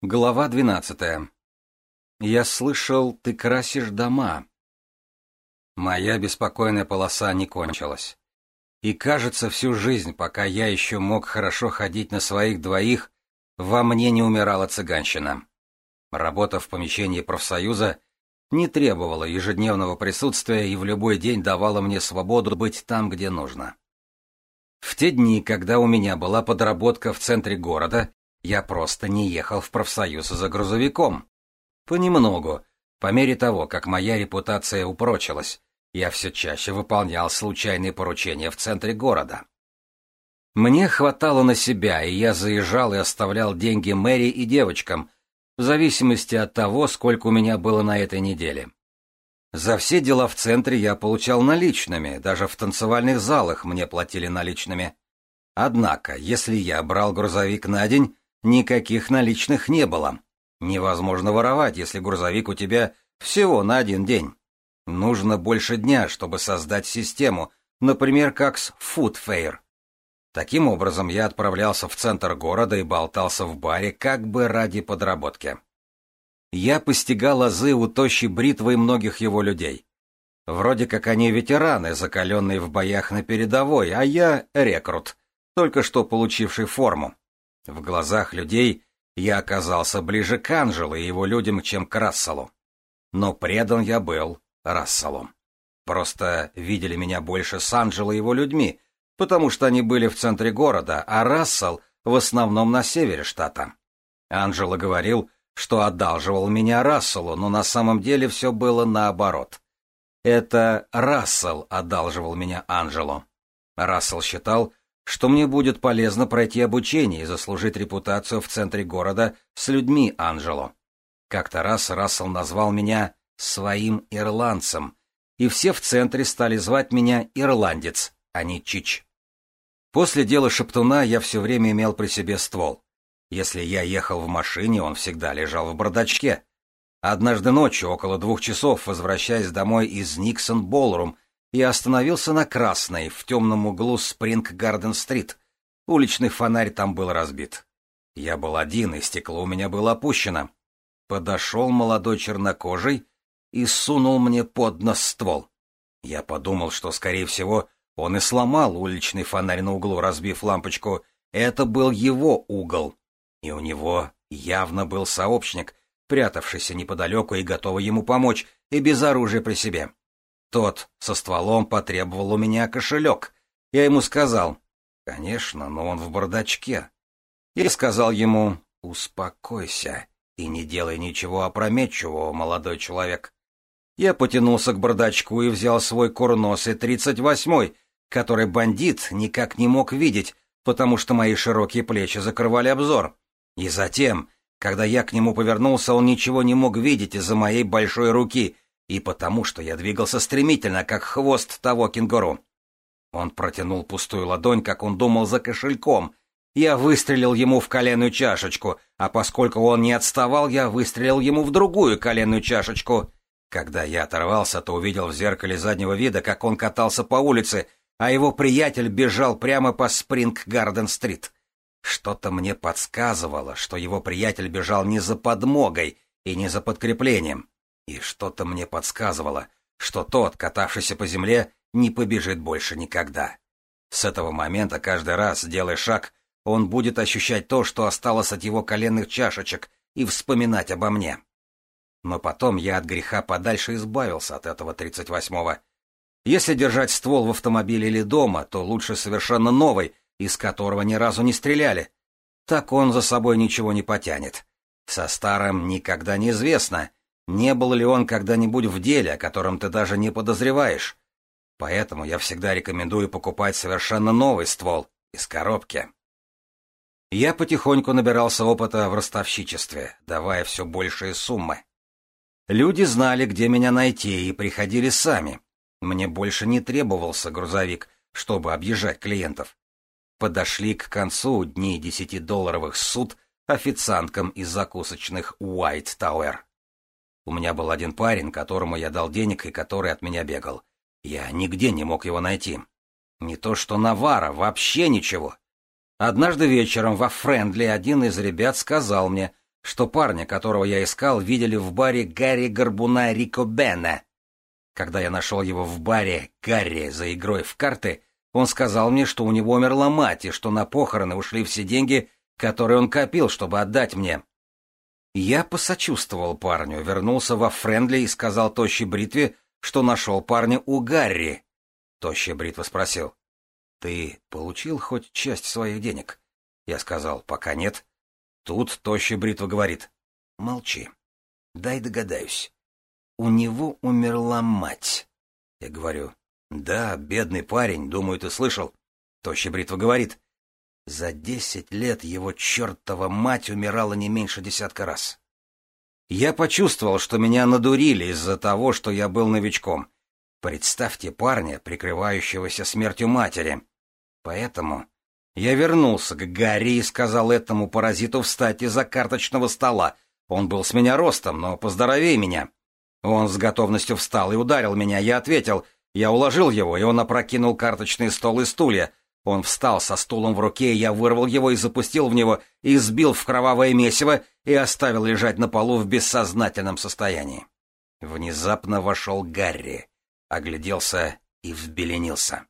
Глава двенадцатая. Я слышал, ты красишь дома. Моя беспокойная полоса не кончилась. И кажется, всю жизнь, пока я еще мог хорошо ходить на своих двоих, во мне не умирала цыганщина. Работа в помещении профсоюза не требовала ежедневного присутствия и в любой день давала мне свободу быть там, где нужно. В те дни, когда у меня была подработка в центре города, я просто не ехал в профсоюз за грузовиком. Понемногу, по мере того, как моя репутация упрочилась, я все чаще выполнял случайные поручения в центре города. Мне хватало на себя, и я заезжал и оставлял деньги Мэри и девочкам, в зависимости от того, сколько у меня было на этой неделе. За все дела в центре я получал наличными, даже в танцевальных залах мне платили наличными. Однако, если я брал грузовик на день, Никаких наличных не было. Невозможно воровать, если грузовик у тебя всего на один день. Нужно больше дня, чтобы создать систему, например, как с Food Fair. Таким образом, я отправлялся в центр города и болтался в баре как бы ради подработки. Я постигал азы у тощей бритвы многих его людей. Вроде как они ветераны, закаленные в боях на передовой, а я — рекрут, только что получивший форму. В глазах людей я оказался ближе к Анжелу и его людям, чем к Расселу. Но предан я был Расселом. Просто видели меня больше с Анжелой и его людьми, потому что они были в центре города, а Рассел в основном на севере штата. Анжела говорил, что одалживал меня Расселу, но на самом деле все было наоборот. Это Рассел одалживал меня Анжелу. Рассел считал, что мне будет полезно пройти обучение и заслужить репутацию в центре города с людьми Анжело. Как-то раз Рассел назвал меня «своим ирландцем», и все в центре стали звать меня «ирландец», а не «чич». После дела Шептуна я все время имел при себе ствол. Если я ехал в машине, он всегда лежал в бардачке. Однажды ночью, около двух часов, возвращаясь домой из Никсон-Болрум, и остановился на Красной, в темном углу Спринг-Гарден-стрит. Уличный фонарь там был разбит. Я был один, и стекло у меня было опущено. Подошел молодой чернокожий и сунул мне под нос ствол. Я подумал, что, скорее всего, он и сломал уличный фонарь на углу, разбив лампочку. Это был его угол. И у него явно был сообщник, прятавшийся неподалеку и готовый ему помочь, и без оружия при себе. Тот со стволом потребовал у меня кошелек. Я ему сказал, конечно, но он в бардачке. Я сказал ему, успокойся и не делай ничего опрометчивого, молодой человек. Я потянулся к бардачку и взял свой курносый тридцать восьмой, который бандит никак не мог видеть, потому что мои широкие плечи закрывали обзор. И затем, когда я к нему повернулся, он ничего не мог видеть из-за моей большой руки — и потому, что я двигался стремительно, как хвост того кенгуру. Он протянул пустую ладонь, как он думал, за кошельком. Я выстрелил ему в коленную чашечку, а поскольку он не отставал, я выстрелил ему в другую коленную чашечку. Когда я оторвался, то увидел в зеркале заднего вида, как он катался по улице, а его приятель бежал прямо по Спринг-Гарден-стрит. Что-то мне подсказывало, что его приятель бежал не за подмогой и не за подкреплением. И что-то мне подсказывало, что тот, катавшийся по земле, не побежит больше никогда. С этого момента каждый раз, делая шаг, он будет ощущать то, что осталось от его коленных чашечек, и вспоминать обо мне. Но потом я от греха подальше избавился от этого тридцать восьмого. Если держать ствол в автомобиле или дома, то лучше совершенно новый, из которого ни разу не стреляли. Так он за собой ничего не потянет. Со старым никогда неизвестно, не был ли он когда-нибудь в деле, о котором ты даже не подозреваешь? Поэтому я всегда рекомендую покупать совершенно новый ствол из коробки. Я потихоньку набирался опыта в ростовщичестве, давая все большие суммы. Люди знали, где меня найти, и приходили сами. Мне больше не требовался грузовик, чтобы объезжать клиентов. Подошли к концу дни десятидолларовых суд официанткам из закусочных White Tower. У меня был один парень, которому я дал денег и который от меня бегал. Я нигде не мог его найти. Не то что Навара, вообще ничего. Однажды вечером во Френдли один из ребят сказал мне, что парня, которого я искал, видели в баре Гарри Горбуна Рико Бена. Когда я нашел его в баре Гарри за игрой в карты, он сказал мне, что у него умерла мать и что на похороны ушли все деньги, которые он копил, чтобы отдать мне. Я посочувствовал парню, вернулся во Френдли и сказал Тощей Бритве, что нашел парня у Гарри. Тощая Бритва спросил, «Ты получил хоть часть своих денег?» Я сказал, «Пока нет». Тут Тощая Бритва говорит, «Молчи, дай догадаюсь. У него умерла мать». Я говорю, «Да, бедный парень, думаю, ты слышал». Тощая Бритва говорит, — за десять лет его чертова мать умирала не меньше десятка раз. Я почувствовал, что меня надурили из-за того, что я был новичком. Представьте парня, прикрывающегося смертью матери. Поэтому я вернулся к Гарри и сказал этому паразиту встать из-за карточного стола. Он был с меня ростом, но поздоровее меня. Он с готовностью встал и ударил меня. Я ответил. Я уложил его, и он опрокинул карточный стол и стулья. Он встал со стулом в руке, я вырвал его и запустил в него, избил в кровавое месиво и оставил лежать на полу в бессознательном состоянии. Внезапно вошел Гарри, огляделся и взбеленился.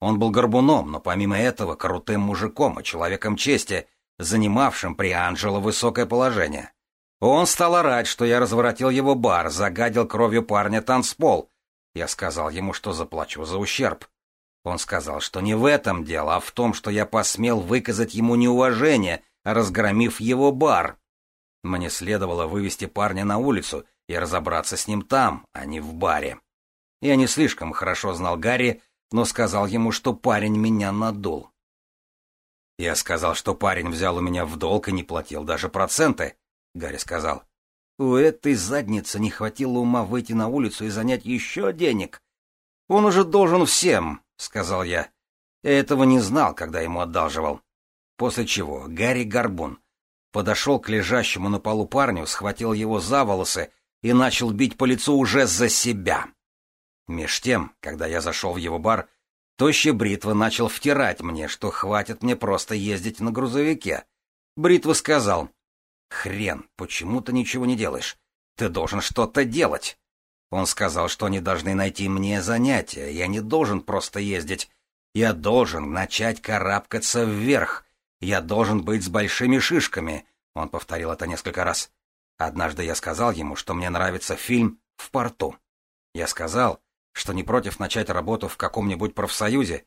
Он был горбуном, но помимо этого крутым мужиком и человеком чести, занимавшим при Анжело высокое положение. Он стал орать, что я разворотил его бар, загадил кровью парня танцпол. Я сказал ему, что заплачу за ущерб. Он сказал, что не в этом дело, а в том, что я посмел выказать ему неуважение, разгромив его бар. Мне следовало вывести парня на улицу и разобраться с ним там, а не в баре. Я не слишком хорошо знал Гарри, но сказал ему, что парень меня надул. Я сказал, что парень взял у меня в долг и не платил даже проценты, Гарри сказал. У этой задницы не хватило ума выйти на улицу и занять еще денег. Он уже должен всем, — сказал я. Этого не знал, когда ему одалживал. После чего Гарри Горбун подошел к лежащему на полу парню, схватил его за волосы и начал бить по лицу уже за себя. Меж тем, когда я зашел в его бар, тощий бритва начал втирать мне, что хватит мне просто ездить на грузовике. Бритва сказал, «Хрен, почему ты ничего не делаешь? Ты должен что-то делать». Он сказал, что они должны найти мне занятие, я не должен просто ездить. Я должен начать карабкаться вверх. Я должен быть с большими шишками. Он повторил это несколько раз. Однажды я сказал ему, что мне нравится фильм «В порту». Я сказал, что не против начать работу в каком-нибудь профсоюзе.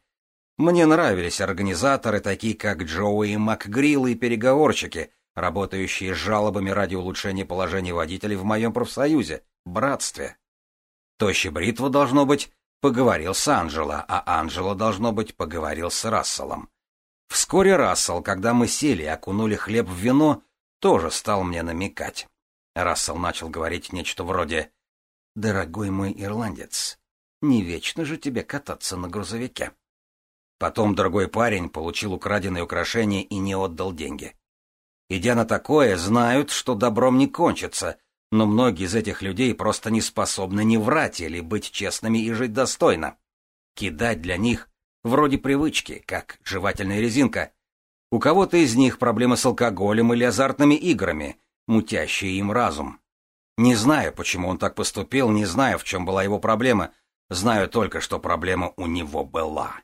Мне нравились организаторы, такие как Джоуи МакГрилл и переговорщики, работающие с жалобами ради улучшения положения водителей в моем профсоюзе, братстве. Тощий Бритва, должно быть, поговорил с Анжело, а Анжело, должно быть, поговорил с Расселом. Вскоре Рассел, когда мы сели и окунули хлеб в вино, тоже стал мне намекать. Рассел начал говорить нечто вроде «Дорогой мой ирландец, не вечно же тебе кататься на грузовике». Потом другой парень получил украденные украшения и не отдал деньги. Идя на такое, знают, что добром не кончится — но многие из этих людей просто не способны не врать или быть честными и жить достойно. Кидать для них вроде привычки, как жевательная резинка. У кого-то из них проблемы с алкоголем или азартными играми, мутящие им разум. Не знаю, почему он так поступил, не знаю, в чем была его проблема, знаю только, что проблема у него была.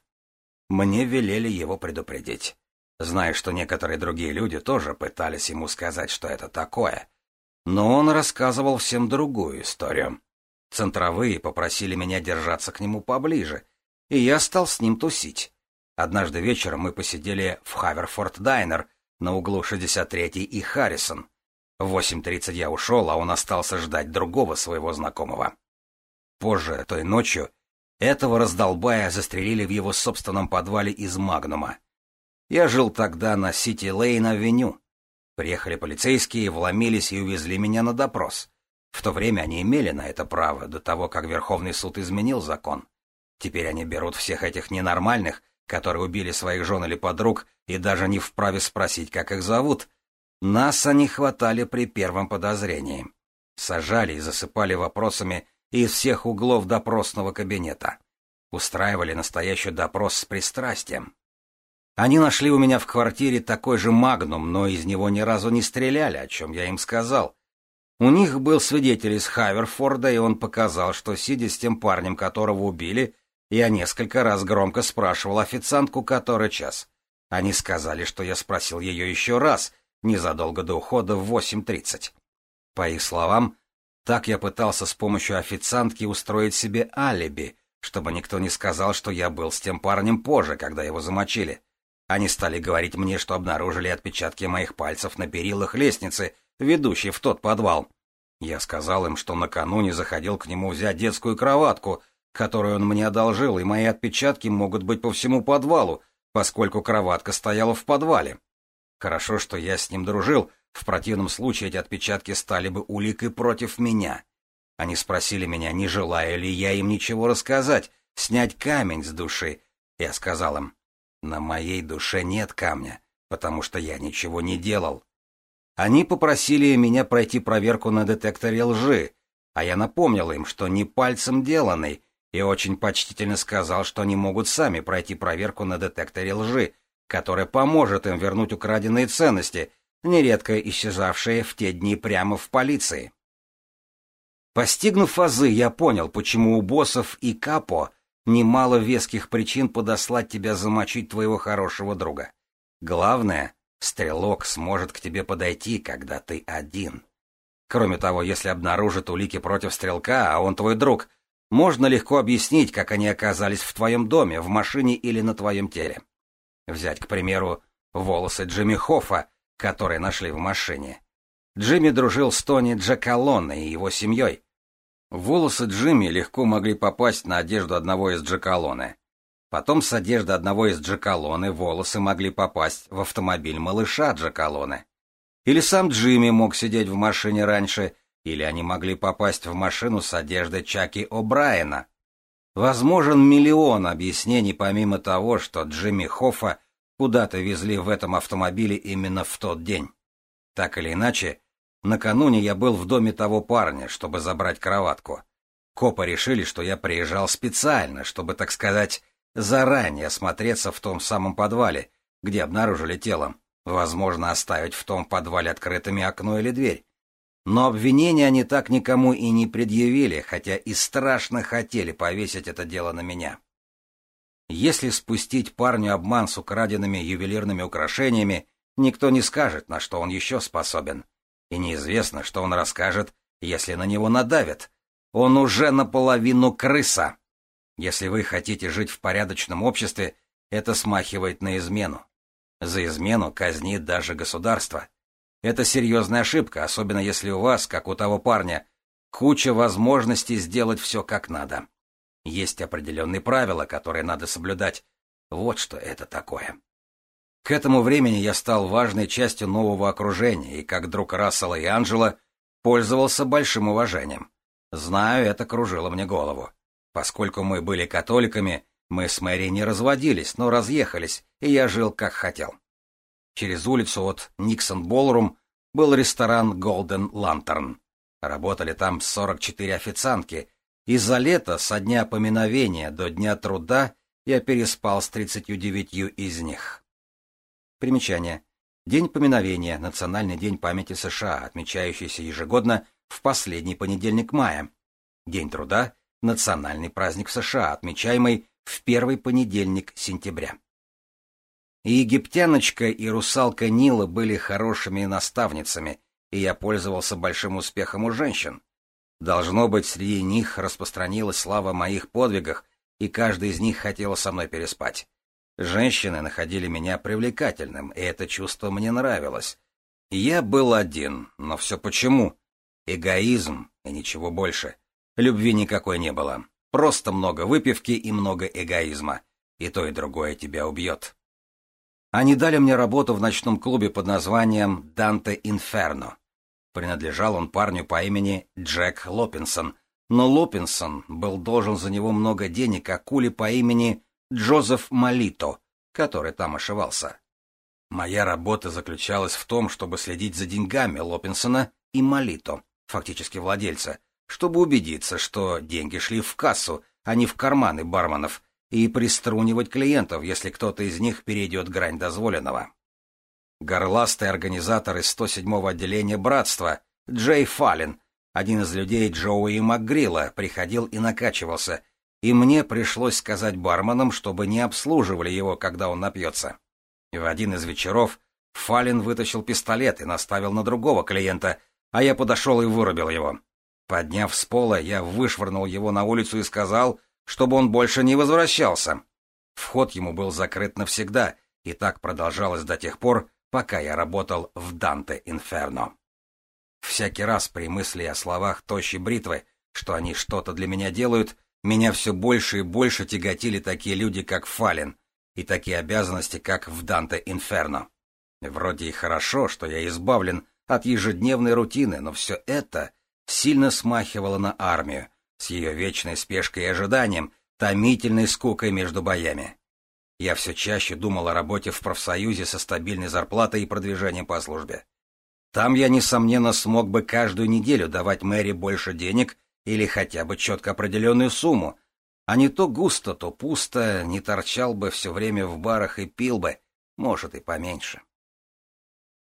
Мне велели его предупредить. Знаю, что некоторые другие люди тоже пытались ему сказать, что это такое — но он рассказывал всем другую историю. Центровые попросили меня держаться к нему поближе, и я стал с ним тусить. Однажды вечером мы посидели в Хаверфорд Дайнер на углу 63-й и Харрисон. В 8.30 я ушел, а он остался ждать другого своего знакомого. Позже, той ночью, этого раздолбая застрелили в его собственном подвале из «Магнума». Я жил тогда на Сити-Лейн-авеню, Приехали полицейские, вломились и увезли меня на допрос. В то время они имели на это право, до того, как Верховный суд изменил закон. Теперь они берут всех этих ненормальных, которые убили своих жен или подруг, и даже не вправе спросить, как их зовут. Нас они хватали при первом подозрении. Сажали и засыпали вопросами из всех углов допросного кабинета. Устраивали настоящий допрос с пристрастием. Они нашли у меня в квартире такой же магнум, но из него ни разу не стреляли, о чем я им сказал. У них был свидетель из Хаверфорда, и он показал, что, сидя с тем парнем, которого убили, я несколько раз громко спрашивал официантку, который час. Они сказали, что я спросил ее еще раз, незадолго до ухода в 8.30. По их словам, так я пытался с помощью официантки устроить себе алиби, чтобы никто не сказал, что я был с тем парнем позже, когда его замочили. Они стали говорить мне, что обнаружили отпечатки моих пальцев на перилах лестницы, ведущей в тот подвал. Я сказал им, что накануне заходил к нему взять детскую кроватку, которую он мне одолжил, и мои отпечатки могут быть по всему подвалу, поскольку кроватка стояла в подвале. Хорошо, что я с ним дружил, в противном случае эти отпечатки стали бы уликой против меня. Они спросили меня, не желаю ли я им ничего рассказать, снять камень с души. Я сказал им, на моей душе нет камня, потому что я ничего не делал. Они попросили меня пройти проверку на детекторе лжи, а я напомнил им, что не пальцем деланный, и очень почтительно сказал, что они могут сами пройти проверку на детекторе лжи, которая поможет им вернуть украденные ценности, нередко исчезавшие в те дни прямо в полиции. Постигнув фазы, я понял, почему у боссов и капо немало веских причин подослать тебя замочить твоего хорошего друга. Главное, стрелок сможет к тебе подойти, когда ты один. Кроме того, если обнаружат улики против стрелка, а он твой друг, можно легко объяснить, как они оказались в твоем доме, в машине или на твоем теле. Взять, к примеру, волосы Джимми Хоффа, которые нашли в машине. Джимми дружил с Тони Джакалоной и его семьей. Волосы Джимми легко могли попасть на одежду одного из Джекалоне. Потом с одежды одного из Джекалоне волосы могли попасть в автомобиль малыша Джекалоне. Или сам Джимми мог сидеть в машине раньше, или они могли попасть в машину с одеждой Чаки О'Брайена. Возможен миллион объяснений помимо того, что Джимми Хоффа куда-то везли в этом автомобиле именно в тот день. Так или иначе, Накануне я был в доме того парня, чтобы забрать кроватку. Копы решили, что я приезжал специально, чтобы, так сказать, заранее осмотреться в том самом подвале, где обнаружили тело, Возможно, оставить в том подвале открытыми окно или дверь. Но обвинения они так никому и не предъявили, хотя и страшно хотели повесить это дело на меня. Если спустить парню обман с украденными ювелирными украшениями, никто не скажет, на что он еще способен и неизвестно, что он расскажет, если на него надавят. Он уже наполовину крыса. Если вы хотите жить в порядочном обществе, это смахивает на измену. За измену казнит даже государство. Это серьезная ошибка, особенно если у вас, как у того парня, куча возможностей сделать все как надо. Есть определенные правила, которые надо соблюдать. Вот что это такое. К этому времени я стал важной частью нового окружения и, как друг Рассела и Анжела, пользовался большим уважением. Знаю, это кружило мне голову. Поскольку мы были католиками, мы с Мэри не разводились, но разъехались, и я жил как хотел. Через улицу от Никсон Болрум был ресторан Golden Lantern. Работали там 44 официантки, и за лето, со дня поминовения до дня труда, я переспал с 39 из них. Примечание. День поминовения – Национальный день памяти США, отмечающийся ежегодно в последний понедельник мая. День труда – национальный праздник в США, отмечаемый в первый понедельник сентября. И египтяночка, и русалка Нила были хорошими наставницами, и я пользовался большим успехом у женщин. Должно быть, среди них распространилась слава о моих подвигах, и каждый из них хотел со мной переспать. Женщины находили меня привлекательным, и это чувство мне нравилось. Я был один, но все почему? Эгоизм и ничего больше. Любви никакой не было. Просто много выпивки и много эгоизма. И то, и другое тебя убьет. Они дали мне работу в ночном клубе под названием «Данте Инферно». Принадлежал он парню по имени Джек Лопинсон, но Лопинсон был должен за него много денег акуле по имени Джозеф Малито, который там ошивался. Моя работа заключалась в том, чтобы следить за деньгами Лопинсона и Малито, фактически владельца, чтобы убедиться, что деньги шли в кассу, а не в карманы барменов, и приструнивать клиентов, если кто-то из них перейдет грань дозволенного. Горластый организатор из 107-го отделения братства, Джей Фаллен, один из людей Джоуи Макгрила, приходил и накачивался — и мне пришлось сказать барменам, чтобы не обслуживали его, когда он напьется. В один из вечеров Фалин вытащил пистолет и наставил на другого клиента, а я подошел и вырубил его. Подняв с пола, я вышвырнул его на улицу и сказал, чтобы он больше не возвращался. Вход ему был закрыт навсегда, и так продолжалось до тех пор, пока я работал в Данте Инферно. Всякий раз при мысли о словах тощей бритвы, что они что-то для меня делают, меня все больше и больше тяготили такие люди, как Фалин, и такие обязанности, как в Данте Инферно. Вроде и хорошо, что я избавлен от ежедневной рутины, но все это сильно смахивало на армию, с ее вечной спешкой и ожиданием, томительной скукой между боями. Я все чаще думал о работе в профсоюзе со стабильной зарплатой и продвижением по службе. Там я, несомненно, смог бы каждую неделю давать мэри больше денег или хотя бы четко определенную сумму, а не то густо, то пусто, не торчал бы все время в барах и пил бы, может и поменьше.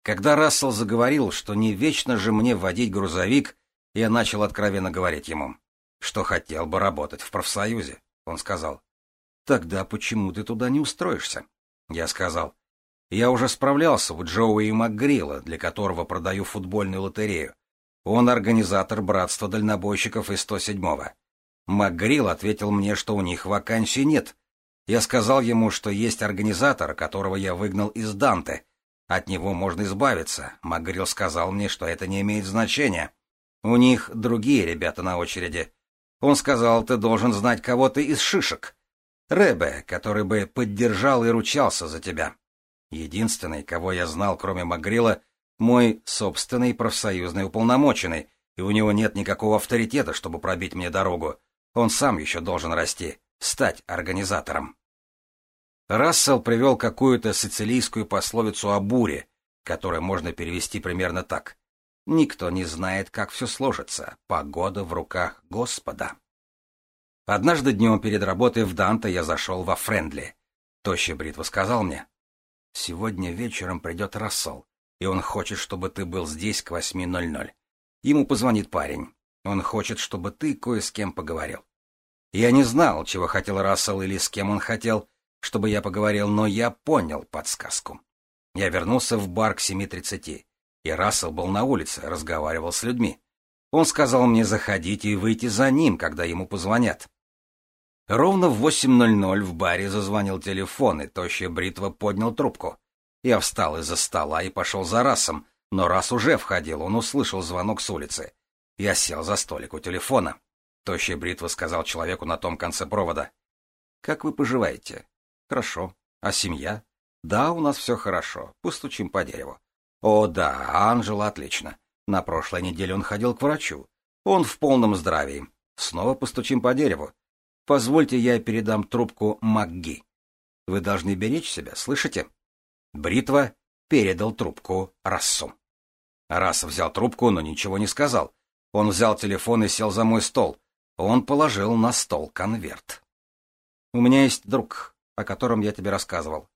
Когда Рассел заговорил, что не вечно же мне водить грузовик, я начал откровенно говорить ему, что хотел бы работать в профсоюзе. Он сказал, «Тогда почему ты туда не устроишься?» Я сказал, «Я уже справлялся у Джоуи Макгрила, для которого продаю футбольную лотерею. Он организатор братства дальнобойщиков из 107-го. МакГрилл ответил мне, что у них вакансий нет. Я сказал ему, что есть организатор, которого я выгнал из Данте. От него можно избавиться. МакГрилл сказал мне, что это не имеет значения. У них другие ребята на очереди. Он сказал, ты должен знать кого-то из шишек. Ребе, который бы поддержал и ручался за тебя. Единственный, кого я знал, кроме Магрила, мой собственный профсоюзный уполномоченный, и у него нет никакого авторитета, чтобы пробить мне дорогу. Он сам еще должен расти, стать организатором. Рассел привел какую-то сицилийскую пословицу о буре, которую можно перевести примерно так. Никто не знает, как все сложится. Погода в руках Господа. Однажды днем перед работой в Данте я зашел во Френдли. Тощий бритва сказал мне, «Сегодня вечером придет Рассел и он хочет, чтобы ты был здесь к 8.00. Ему позвонит парень. Он хочет, чтобы ты кое с кем поговорил. Я не знал, чего хотел Рассел или с кем он хотел, чтобы я поговорил, но я понял подсказку. Я вернулся в бар к 7.30, и Рассел был на улице, разговаривал с людьми. Он сказал мне заходить и выйти за ним, когда ему позвонят. Ровно в 8.00 в баре зазвонил телефон, и тощая бритва поднял трубку. Я встал из-за стола и пошел за Расом, но раз уже входил, он услышал звонок с улицы. Я сел за столик у телефона. Тощий бритва сказал человеку на том конце провода. «Как вы поживаете?» «Хорошо. А семья?» «Да, у нас все хорошо. Постучим по дереву». «О, да, Анжела отлично. На прошлой неделе он ходил к врачу. Он в полном здравии. Снова постучим по дереву. Позвольте, я передам трубку МакГи. Вы должны беречь себя, слышите?» Бритва передал трубку Рассу. Расс взял трубку, но ничего не сказал. Он взял телефон и сел за мой стол. Он положил на стол конверт. «У меня есть друг, о котором я тебе рассказывал.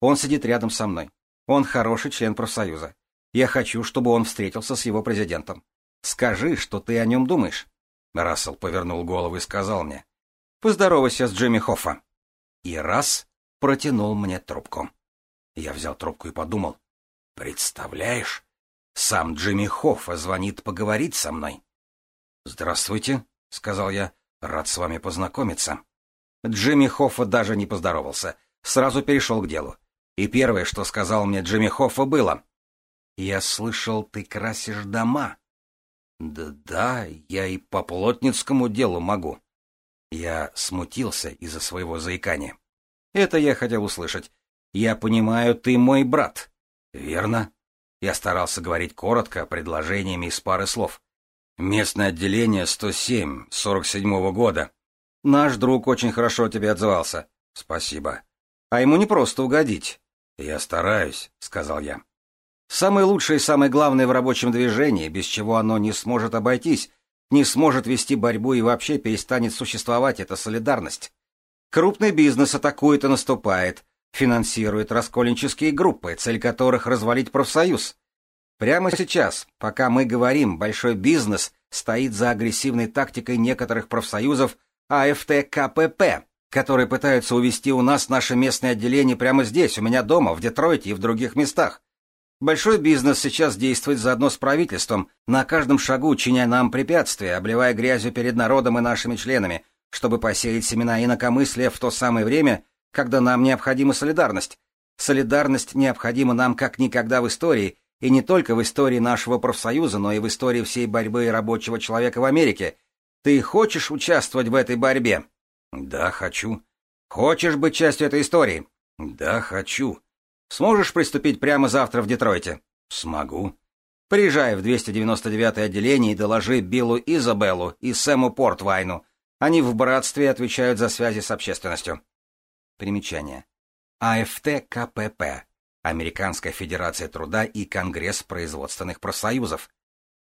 Он сидит рядом со мной. Он хороший член профсоюза. Я хочу, чтобы он встретился с его президентом. Скажи, что ты о нем думаешь». Рассел повернул голову и сказал мне. «Поздоровайся с Джимми Хоффа». И раз протянул мне трубку. Я взял трубку и подумал. Представляешь, сам Джимми Хоффа звонит поговорить со мной. «Здравствуйте», — сказал я, — «рад с вами познакомиться». Джимми Хоффа даже не поздоровался, сразу перешел к делу. И первое, что сказал мне Джимми Хоффа, было «Я слышал, ты красишь дома». «Да-да, я и по плотницкому делу могу». Я смутился из-за своего заикания. Это я хотел услышать, я понимаю, ты мой брат. Верно? Я старался говорить коротко, предложениями из пары слов. Местное отделение 107, 47-го года. Наш друг очень хорошо тебе отзывался. Спасибо. А ему не просто угодить. Я стараюсь, сказал я. Самое лучшее и самое главное в рабочем движении, без чего оно не сможет обойтись, не сможет вести борьбу и вообще перестанет существовать это солидарность. Крупный бизнес атакует и наступает, финансирует раскольнические группы, цель которых развалить профсоюз. Прямо сейчас, пока мы говорим, большой бизнес стоит за агрессивной тактикой некоторых профсоюзов АФТ-КПП, которые пытаются увести у нас наше местное отделение прямо здесь, у меня дома, в Детройте и в других местах. Большой бизнес сейчас действует заодно с правительством, на каждом шагу чиня нам препятствия, обливая грязью перед народом и нашими членами, чтобы посеять семена инакомыслия в то самое время, когда нам необходима солидарность. Солидарность необходима нам как никогда в истории, и не только в истории нашего профсоюза, но и в истории всей борьбы рабочего человека в Америке. Ты хочешь участвовать в этой борьбе? Да, хочу. Хочешь быть частью этой истории? Да, хочу. Сможешь приступить прямо завтра в Детройте? Смогу. Приезжай в 299-е отделение и доложи Биллу Изабеллу и Сэму Портвайну. Они в братстве отвечают за связи с общественностью. Примечание. АФТ КПП. Американская Федерация Труда и Конгресс Производственных Профсоюзов.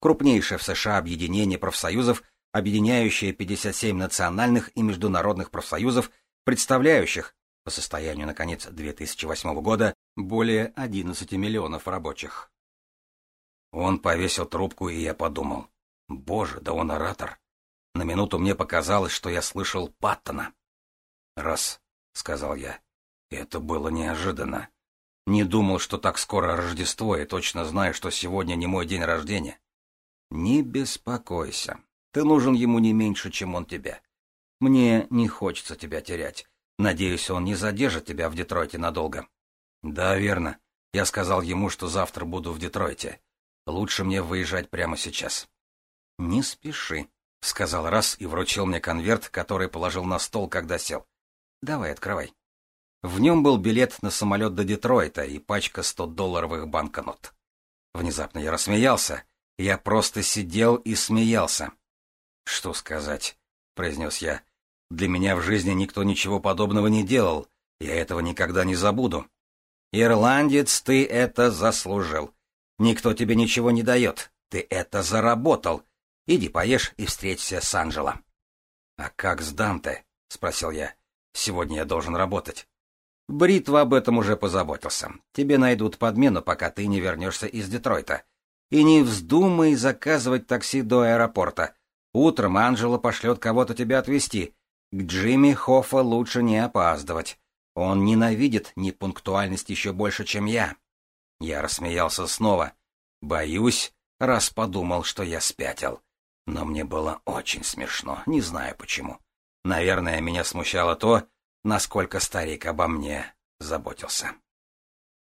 Крупнейшее в США объединение профсоюзов, объединяющее 57 национальных и международных профсоюзов, представляющих, по состоянию на конец 2008 года, более 11 миллионов рабочих. Он повесил трубку, и я подумал, боже, да он оратор. На минуту мне показалось, что я слышал Паттона. Раз, сказал я. Это было неожиданно. Не думал, что так скоро Рождество, и точно знаю, что сегодня не мой день рождения. Не беспокойся. Ты нужен ему не меньше, чем он тебе. Мне не хочется тебя терять. Надеюсь, он не задержит тебя в Детройте надолго. Да, верно. Я сказал ему, что завтра буду в Детройте. Лучше мне выезжать прямо сейчас. Не спеши, сказал раз и вручил мне конверт, который положил на стол, когда сел. Давай, открывай. В нем был билет на самолет до Детройта и пачка 100-долларовых банкнот. Внезапно я рассмеялся. Я просто сидел и смеялся. «Что сказать?» — произнес я. «Для меня в жизни никто ничего подобного не делал. Я этого никогда не забуду». «Ирландец, ты это заслужил. Никто тебе ничего не дает. Ты это заработал. Иди поешь и встреться с Анжело». «А как с Данте?» — спросил я. Сегодня я должен работать. Бритва об этом уже позаботился. Тебе найдут подмену, пока ты не вернешься из Детройта. И не вздумай заказывать такси до аэропорта. Утром Анжела пошлет кого-то тебя отвезти. К Джимми Хоффа лучше не опаздывать. Он ненавидит непунктуальность еще больше, чем я. Я рассмеялся снова. Боюсь, раз подумал, что я спятил. Но мне было очень смешно, не знаю почему. Наверное, меня смущало то, насколько старик обо мне заботился.